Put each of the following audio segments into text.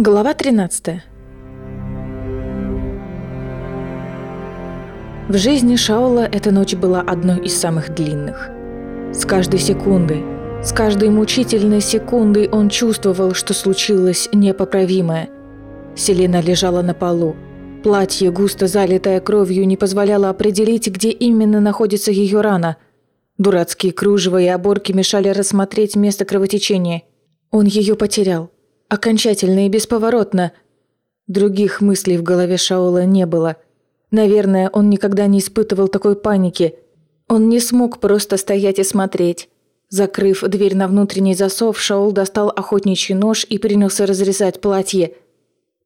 Глава 13 В жизни Шаула эта ночь была одной из самых длинных. С каждой секундой, с каждой мучительной секундой он чувствовал, что случилось непоправимое. Селена лежала на полу. Платье, густо залитое кровью, не позволяло определить, где именно находится ее рана. Дурацкие кружева и оборки мешали рассмотреть место кровотечения. Он ее потерял. Окончательно и бесповоротно. Других мыслей в голове Шаола не было. Наверное, он никогда не испытывал такой паники. Он не смог просто стоять и смотреть. Закрыв дверь на внутренний засов, Шаол достал охотничий нож и принялся разрезать платье.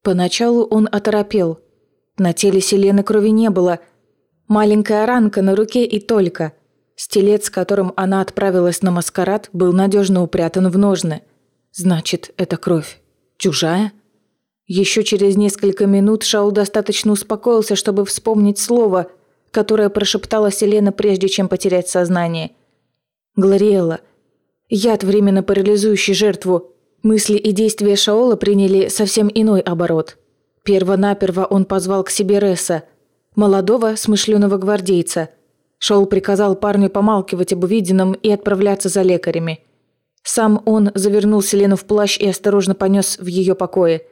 Поначалу он оторопел. На теле Селены крови не было. Маленькая ранка на руке и только. Стилет, с которым она отправилась на маскарад, был надежно упрятан в ножны – Значит, это кровь. Чужая? Еще через несколько минут Шаул достаточно успокоился, чтобы вспомнить слово, которое прошептала Селена, прежде чем потерять сознание. Глориэлла. Яд, временно парализующий жертву. Мысли и действия Шаола приняли совсем иной оборот. Первонаперво он позвал к себе Ресса, молодого, смышленого гвардейца. Шаол приказал парню помалкивать об увиденном и отправляться за лекарями – сам он завернул Селену в плащ и осторожно понес в ее покое.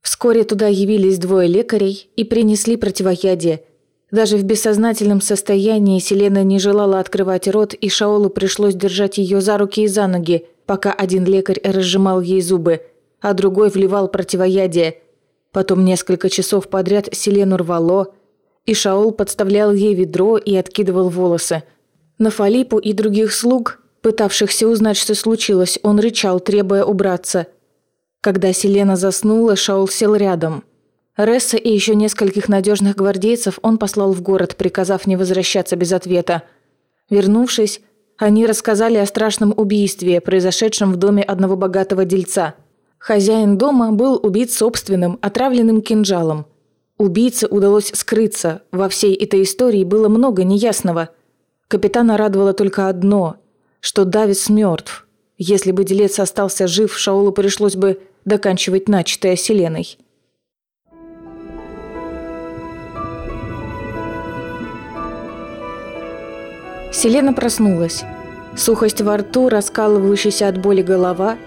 Вскоре туда явились двое лекарей и принесли противоядие. Даже в бессознательном состоянии Селена не желала открывать рот, и Шаолу пришлось держать ее за руки и за ноги, пока один лекарь разжимал ей зубы, а другой вливал противоядие. Потом несколько часов подряд Селену рвало, и Шаол подставлял ей ведро и откидывал волосы. На Фалипу и других слуг пытавшихся узнать, что случилось, он рычал, требуя убраться. Когда Селена заснула, Шаул сел рядом. Ресса и еще нескольких надежных гвардейцев он послал в город, приказав не возвращаться без ответа. Вернувшись, они рассказали о страшном убийстве, произошедшем в доме одного богатого дельца. Хозяин дома был убит собственным, отравленным кинжалом. Убийце удалось скрыться, во всей этой истории было много неясного. Капитана радовало только одно – что Давис мертв. Если бы делец остался жив, Шаулу пришлось бы доканчивать начатое Селеной. Селена проснулась. Сухость во рту, раскалывающаяся от боли голова.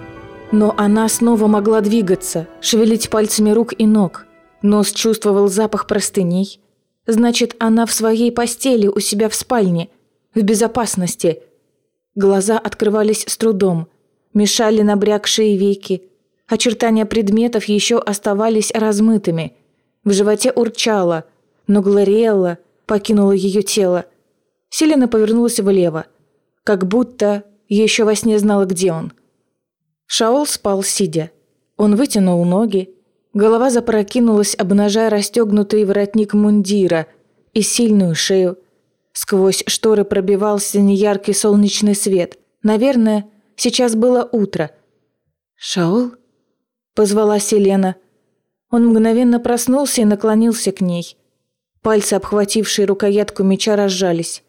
Но она снова могла двигаться, шевелить пальцами рук и ног. Нос чувствовал запах простыней. Значит, она в своей постели у себя в спальне, в безопасности – Глаза открывались с трудом, мешали набрякшие веки. Очертания предметов еще оставались размытыми. В животе урчало, но Глориэлла покинула ее тело. Селена повернулась влево, как будто еще во сне знала, где он. Шаол спал сидя. Он вытянул ноги, голова запрокинулась, обнажая расстегнутый воротник мундира и сильную шею, Сквозь шторы пробивался неяркий солнечный свет. Наверное, сейчас было утро. «Шаул?» – позвала Селена. Он мгновенно проснулся и наклонился к ней. Пальцы, обхватившие рукоятку меча, разжались.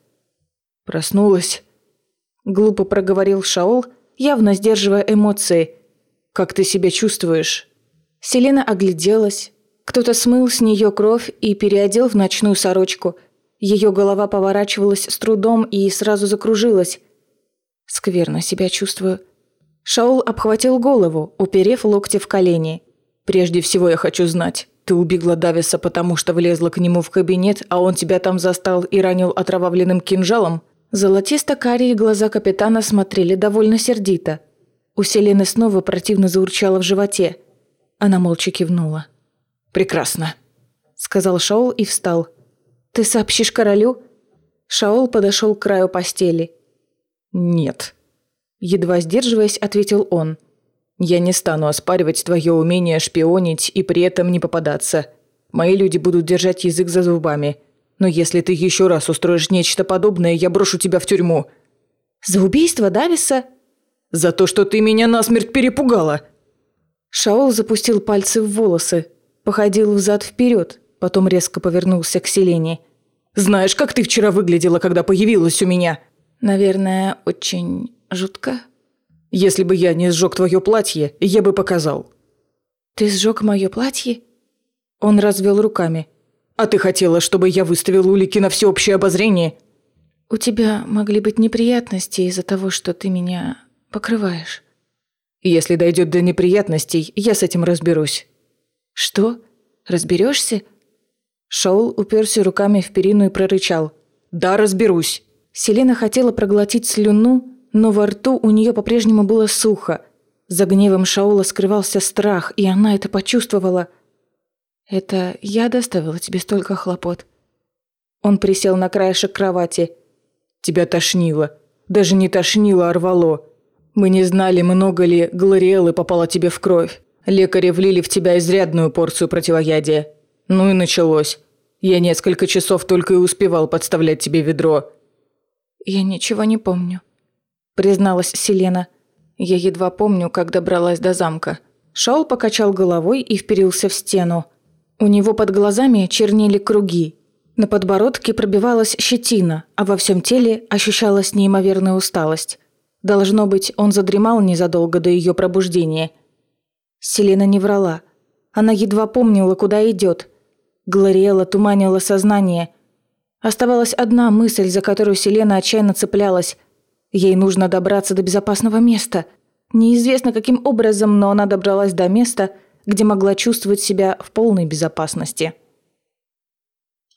«Проснулась?» – глупо проговорил Шаул, явно сдерживая эмоции. «Как ты себя чувствуешь?» Селена огляделась. Кто-то смыл с нее кровь и переодел в ночную сорочку – ее голова поворачивалась с трудом и сразу закружилась. Скверно себя чувствую. Шаул обхватил голову, уперев локти в колени. «Прежде всего я хочу знать, ты убила Дависа, потому что влезла к нему в кабинет, а он тебя там застал и ранил отравленным кинжалом?» Золотисто-карие глаза капитана смотрели довольно сердито. У Селены снова противно заурчало в животе. Она молча кивнула. «Прекрасно», — сказал Шаул и встал. «Ты сообщишь королю?» Шаол подошел к краю постели. «Нет», — едва сдерживаясь, ответил он. «Я не стану оспаривать твое умение шпионить и при этом не попадаться. Мои люди будут держать язык за зубами. Но если ты еще раз устроишь нечто подобное, я брошу тебя в тюрьму». «За убийство Дависа?» «За то, что ты меня насмерть перепугала!» Шаол запустил пальцы в волосы, походил взад-вперед, Потом резко повернулся к Селене. «Знаешь, как ты вчера выглядела, когда появилась у меня?» «Наверное, очень жутко». «Если бы я не сжег твое платье, я бы показал». Ты сжег мое платье? Он развел руками. А ты хотела, чтобы я выставил улики на всеобщее обозрение? У тебя могли быть неприятности из-за того, что ты меня покрываешь. Если дойдет до неприятностей, я с этим разберусь. Что? Разберешься? Шоул уперся руками в перину и прорычал. «Да, разберусь». Селена хотела проглотить слюну, но во рту у нее по-прежнему было сухо. За гневом Шаула скрывался страх, и она это почувствовала. «Это я доставила тебе столько хлопот?» Он присел на краешек кровати. «Тебя тошнило. Даже не тошнило, а рвало. Мы не знали, много ли глориэлы попало тебе в кровь. Лекари влили в тебя изрядную порцию противоядия. Ну и началось. Я несколько часов только и успевал подставлять тебе ведро. «Я ничего не помню», — призналась Селена. «Я едва помню, как добралась до замка». Шаул покачал головой и вперился в стену. У него под глазами чернели круги. На подбородке пробивалась щетина, а во всем теле ощущалась неимоверная усталость. Должно быть, он задремал незадолго до ее пробуждения. Селена не врала. Она едва помнила, куда идет. Глориэла туманила сознание – Оставалась одна мысль, за которую Селена отчаянно цеплялась. Ей нужно добраться до безопасного места. Неизвестно каким образом, но она добралась до места, где могла чувствовать себя в полной безопасности.